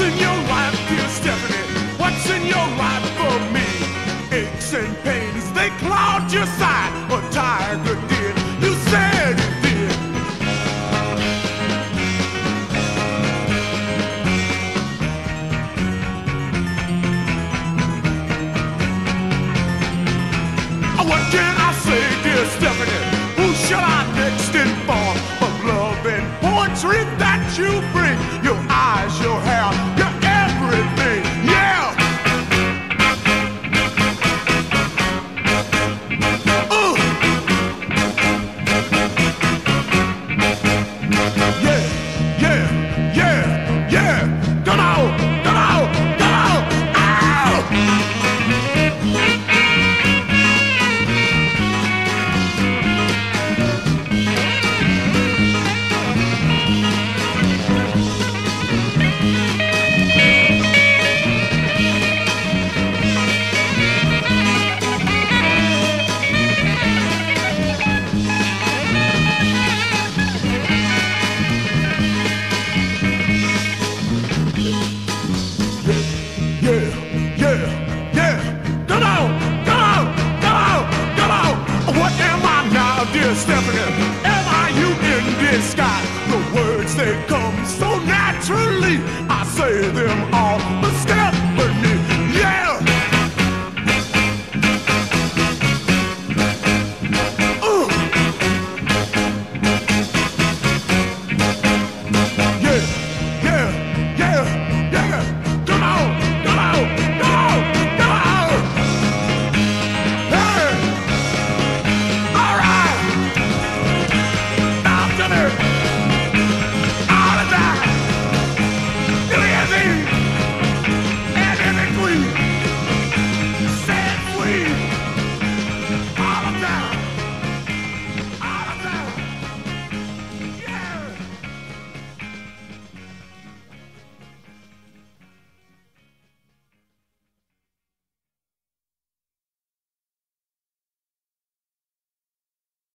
in your life, dear Stephanie? What's in your life for me? Aches and pains, they cloud your sight. A tiger did. You said it did. Oh, what can I that you bring, your eyes, your hair. dear Stephanie.